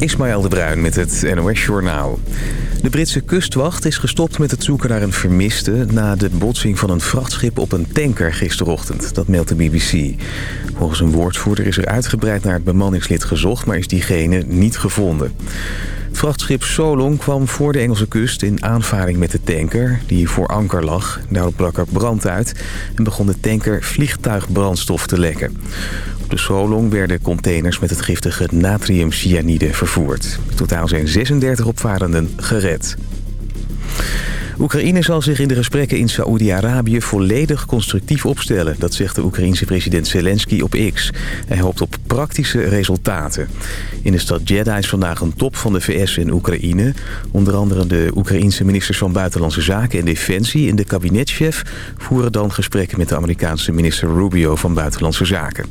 Ismaël de Bruin met het NOS Journaal. De Britse kustwacht is gestopt met het zoeken naar een vermiste... na de botsing van een vrachtschip op een tanker gisterochtend. Dat meldt de BBC. Volgens een woordvoerder is er uitgebreid naar het bemanningslid gezocht... maar is diegene niet gevonden. Het vrachtschip Solong kwam voor de Engelse kust in aanvaring met de tanker... die voor anker lag. Daarop brak er brand uit en begon de tanker vliegtuigbrandstof te lekken de Solong werden containers met het giftige natriumcyanide vervoerd. In totaal zijn 36 opvarenden gered. Oekraïne zal zich in de gesprekken in Saoedi-Arabië volledig constructief opstellen. Dat zegt de Oekraïense president Zelensky op X. Hij hoopt op praktische resultaten. In de stad Jeddah is vandaag een top van de VS in Oekraïne. Onder andere de Oekraïense ministers van Buitenlandse Zaken en Defensie... en de kabinetchef voeren dan gesprekken met de Amerikaanse minister Rubio van Buitenlandse Zaken.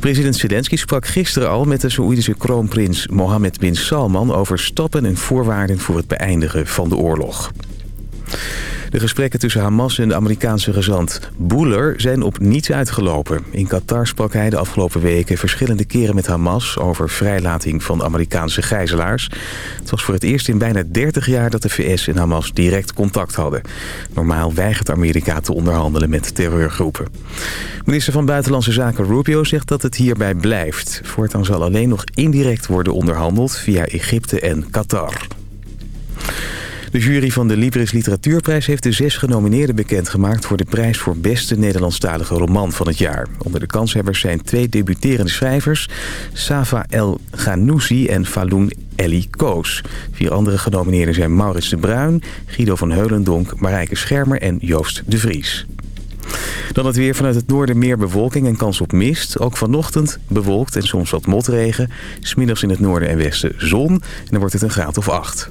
President Zelensky sprak gisteren al met de Saoedische kroonprins Mohammed bin Salman... over stappen en voorwaarden voor het beëindigen van de oorlog. De gesprekken tussen Hamas en de Amerikaanse gezant Boeler zijn op niets uitgelopen. In Qatar sprak hij de afgelopen weken verschillende keren met Hamas... over vrijlating van Amerikaanse gijzelaars. Het was voor het eerst in bijna 30 jaar dat de VS en Hamas direct contact hadden. Normaal weigert Amerika te onderhandelen met terreurgroepen. Minister van Buitenlandse Zaken Rubio zegt dat het hierbij blijft. Voortaan zal alleen nog indirect worden onderhandeld via Egypte en Qatar. De jury van de Libris Literatuurprijs heeft de zes genomineerden bekendgemaakt... voor de prijs voor beste Nederlandstalige roman van het jaar. Onder de kanshebbers zijn twee debuterende schrijvers... Safa El Ghanouzi en Faloun Ellie Koos. Vier andere genomineerden zijn Maurits de Bruin, Guido van Heulendonk... Marijke Schermer en Joost de Vries. Dan het weer vanuit het noorden meer bewolking en kans op mist. Ook vanochtend bewolkt en soms wat motregen. Smiddags in het noorden en westen zon. En dan wordt het een graad of acht.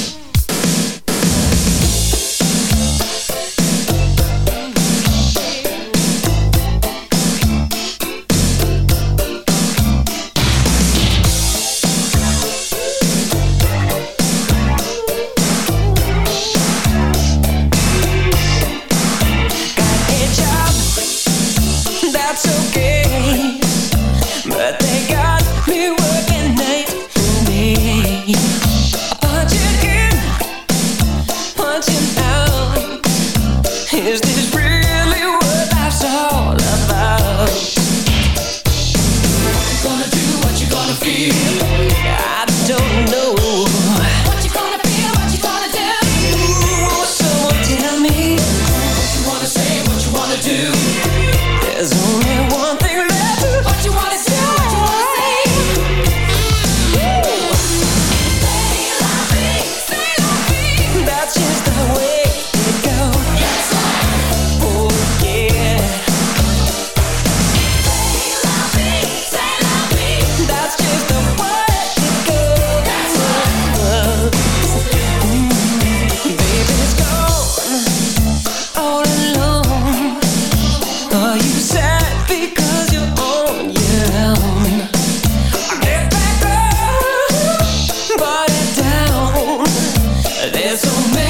There's so many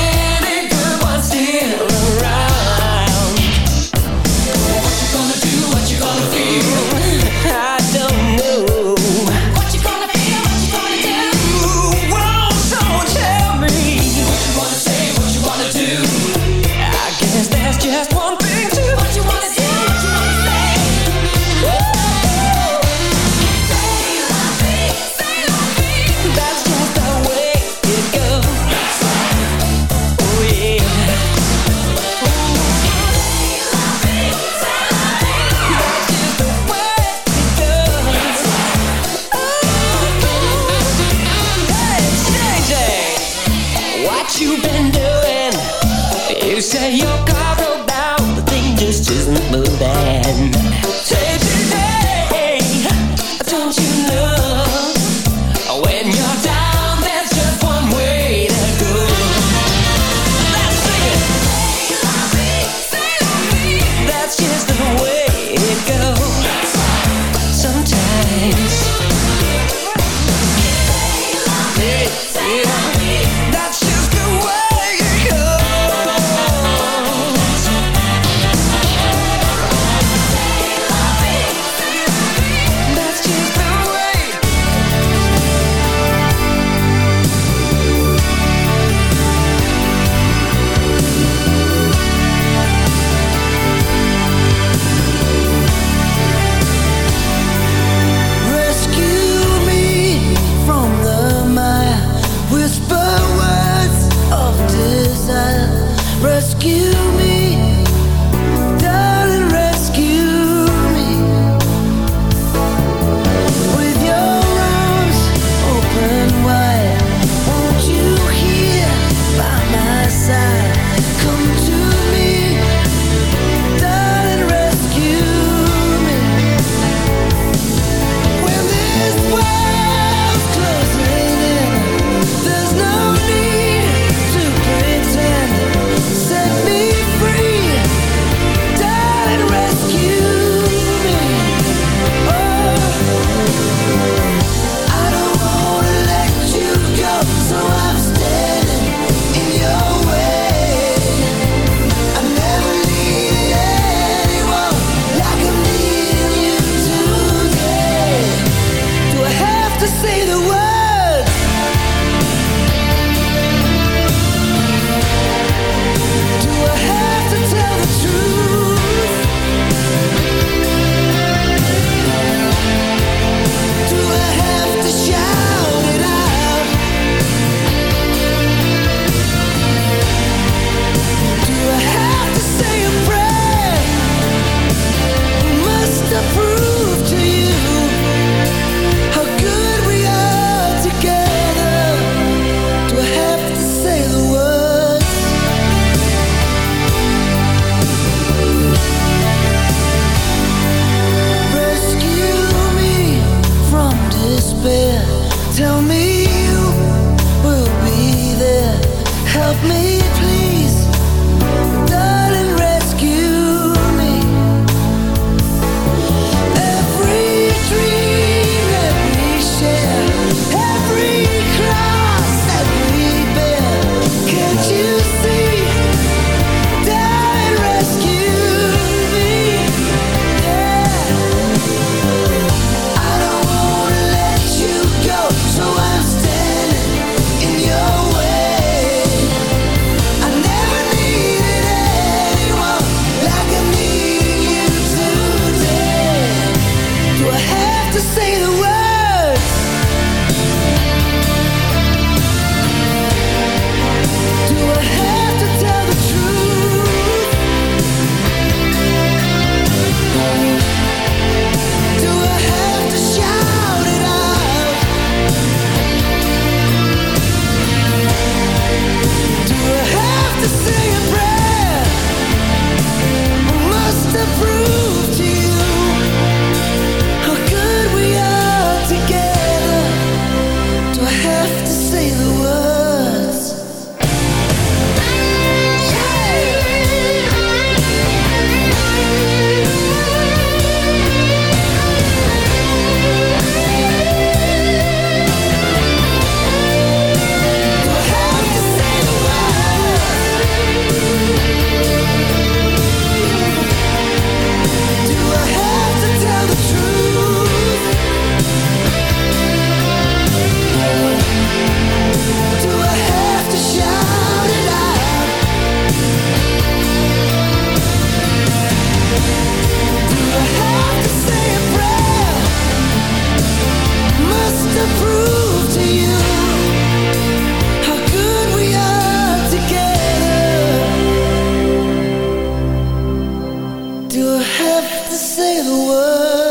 to say the word.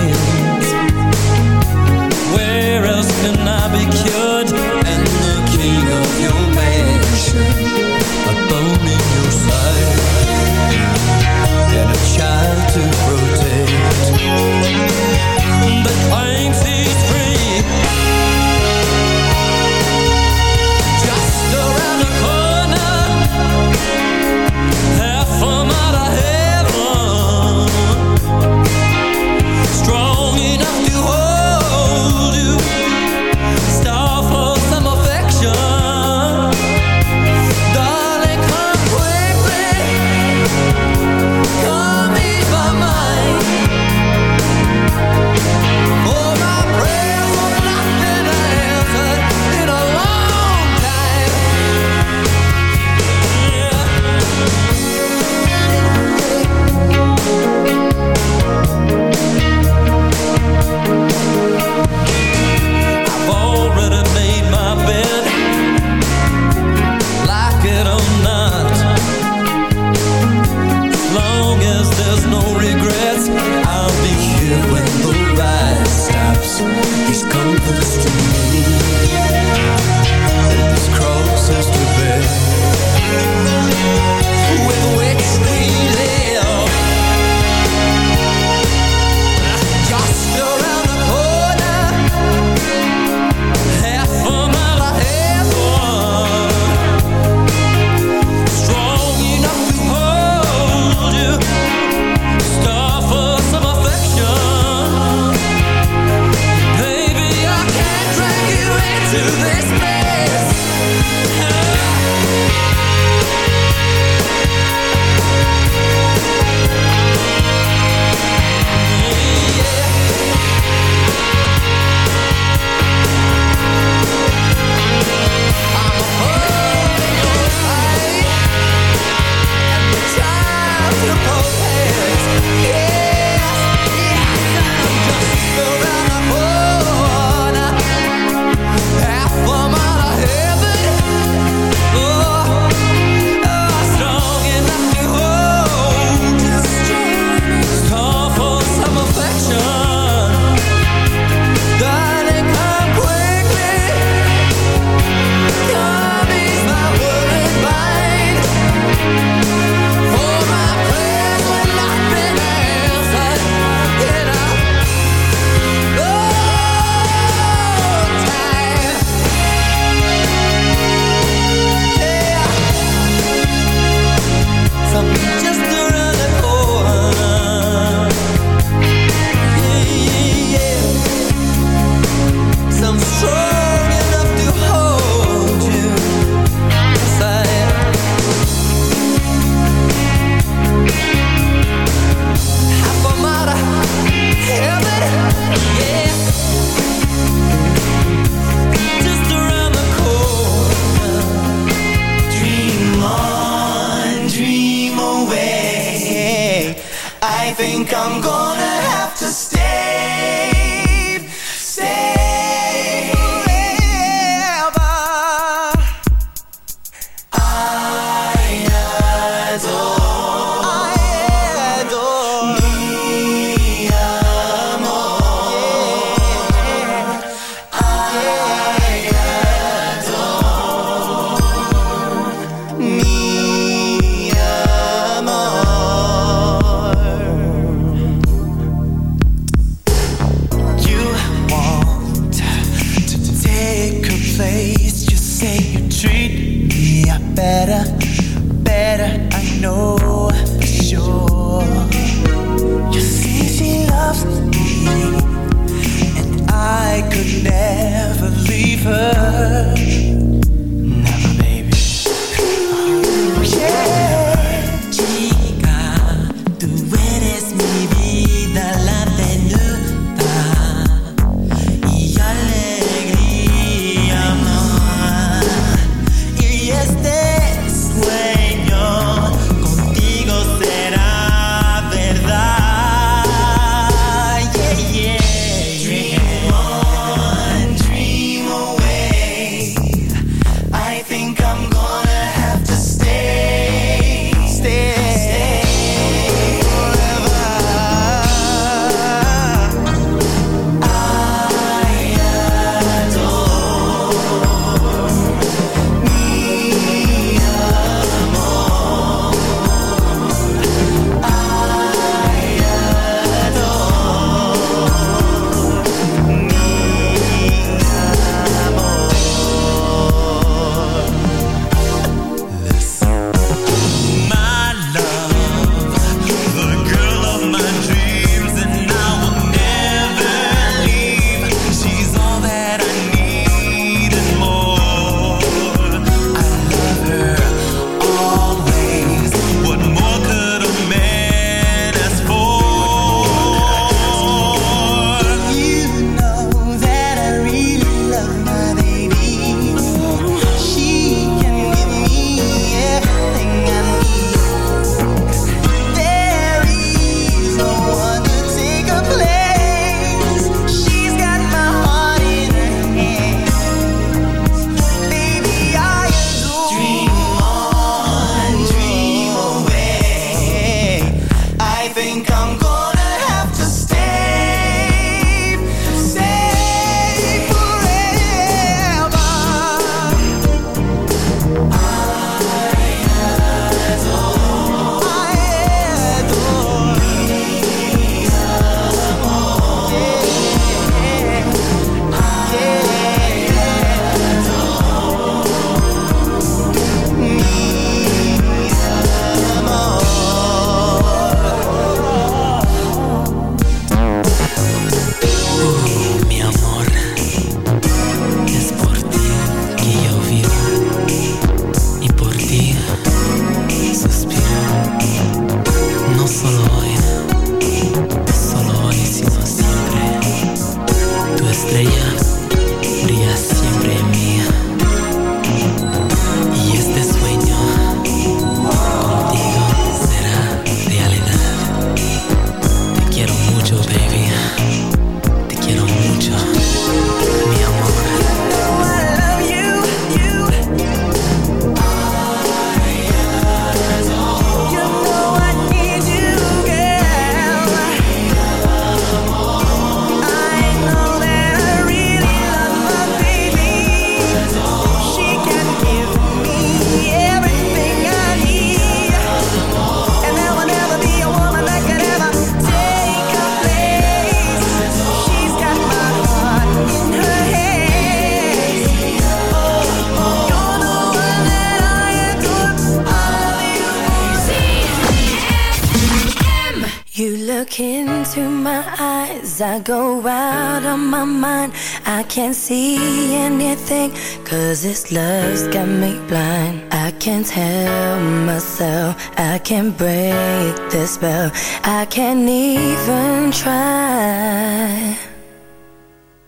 can't see anything Cause this love's got me blind. I can't tell myself I can't break this spell. I can't even try.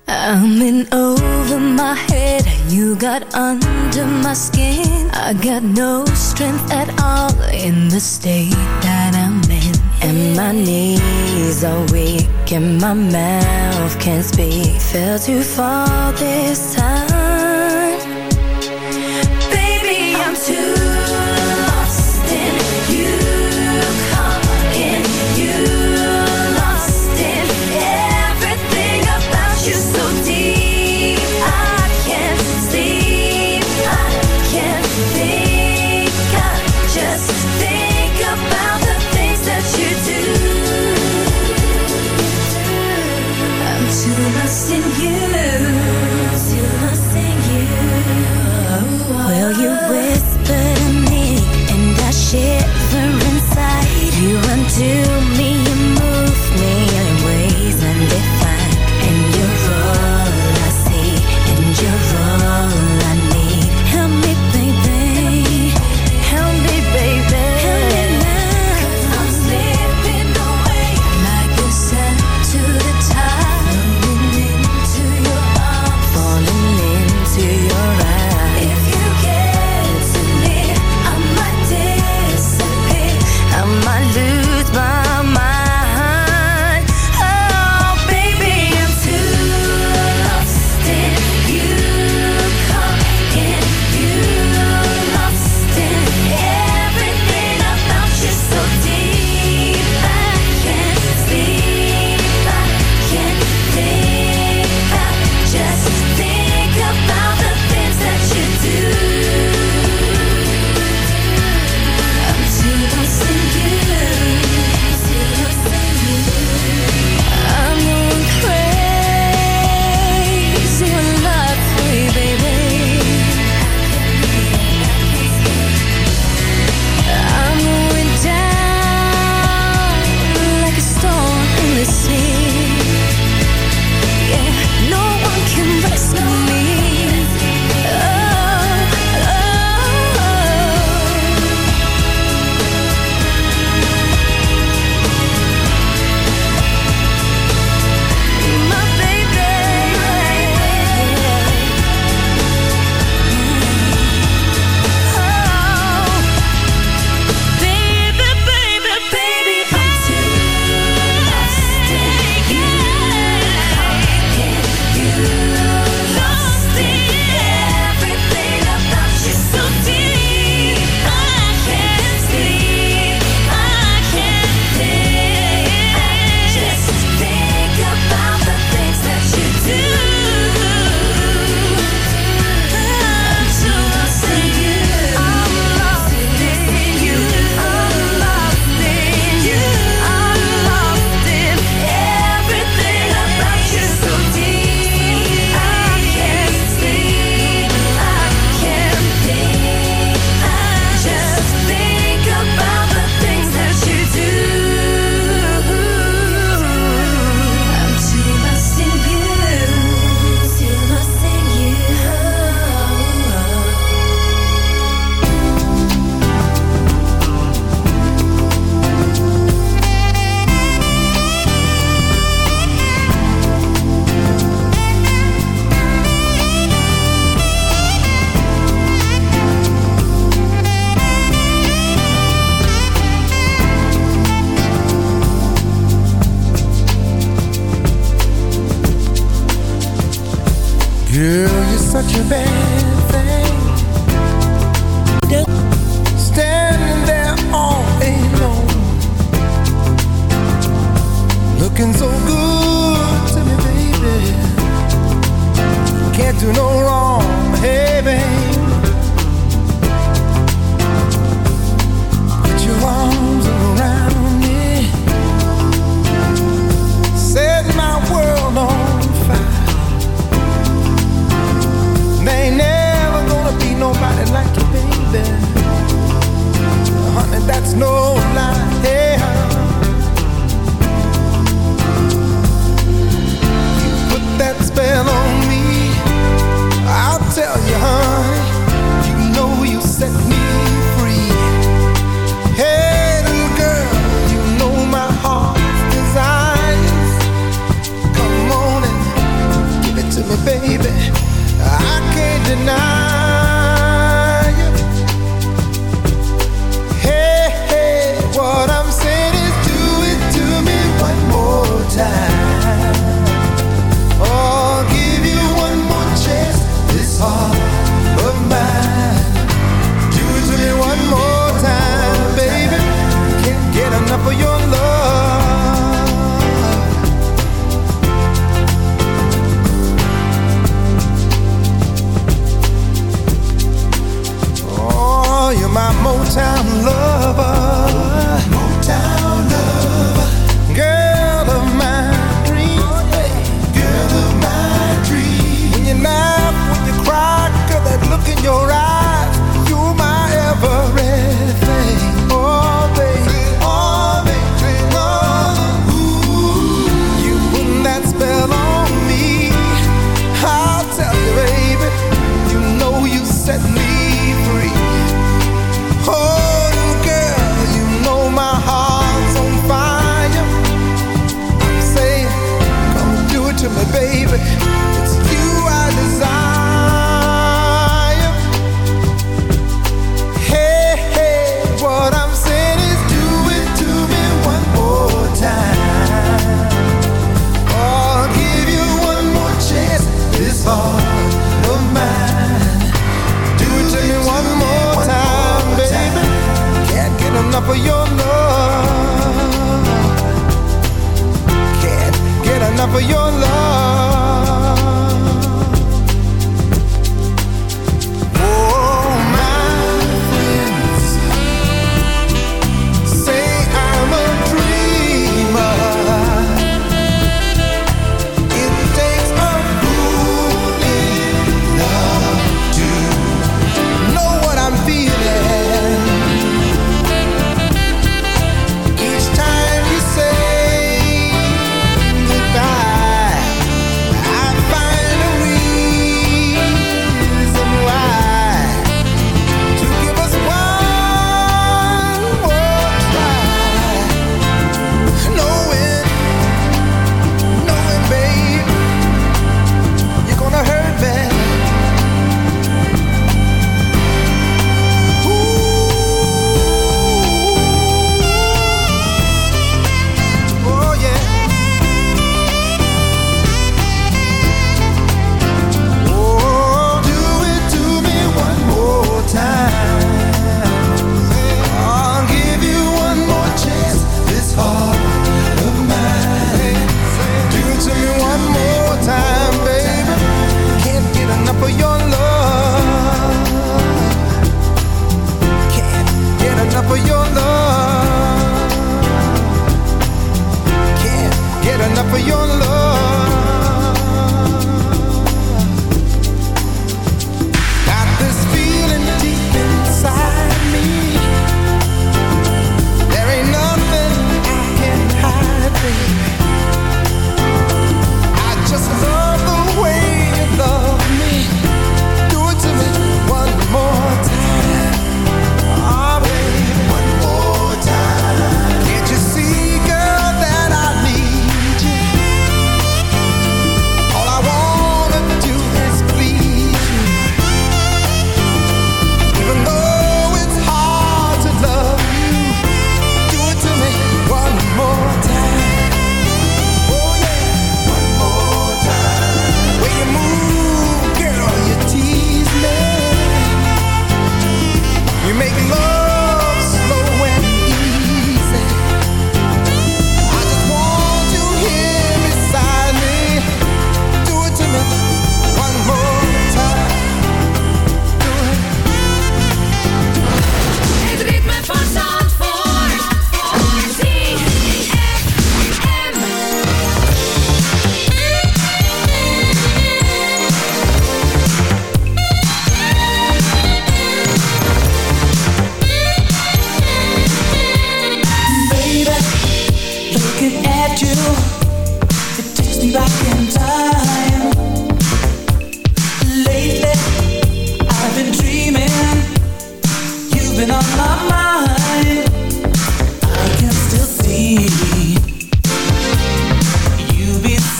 I'm in over my head You got under my skin. I got no strength at all In the state. My knees are weak and my mouth can't speak Fell too far this time. Baby, I'm too lost in you Lost in everything about you so deep. I can't I can't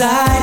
inside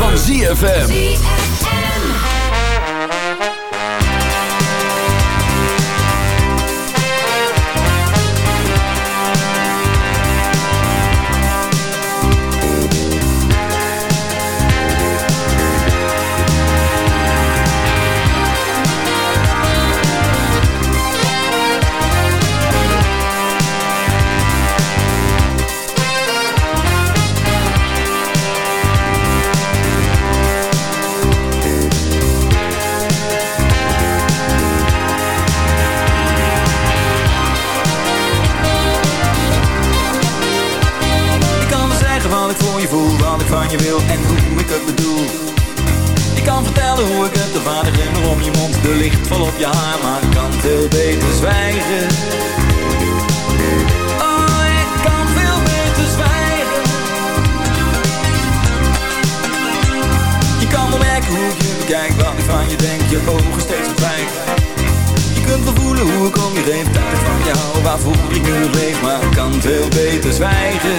van ZFM. Je wil en hoe ik het bedoel. Ik kan vertellen hoe ik het, de vader glimmer om je mond, de licht vol op je haar, maar ik kan veel beter zwijgen. Oh, ik kan veel beter zwijgen. Je kan wel hoe ik je bekijk, wat ik van je denk, je ogen steeds verdwijnt. Je kunt wel voelen hoe ik om je heen dat ik van jou Waarvoor ik nu leef, maar ik kan veel beter zwijgen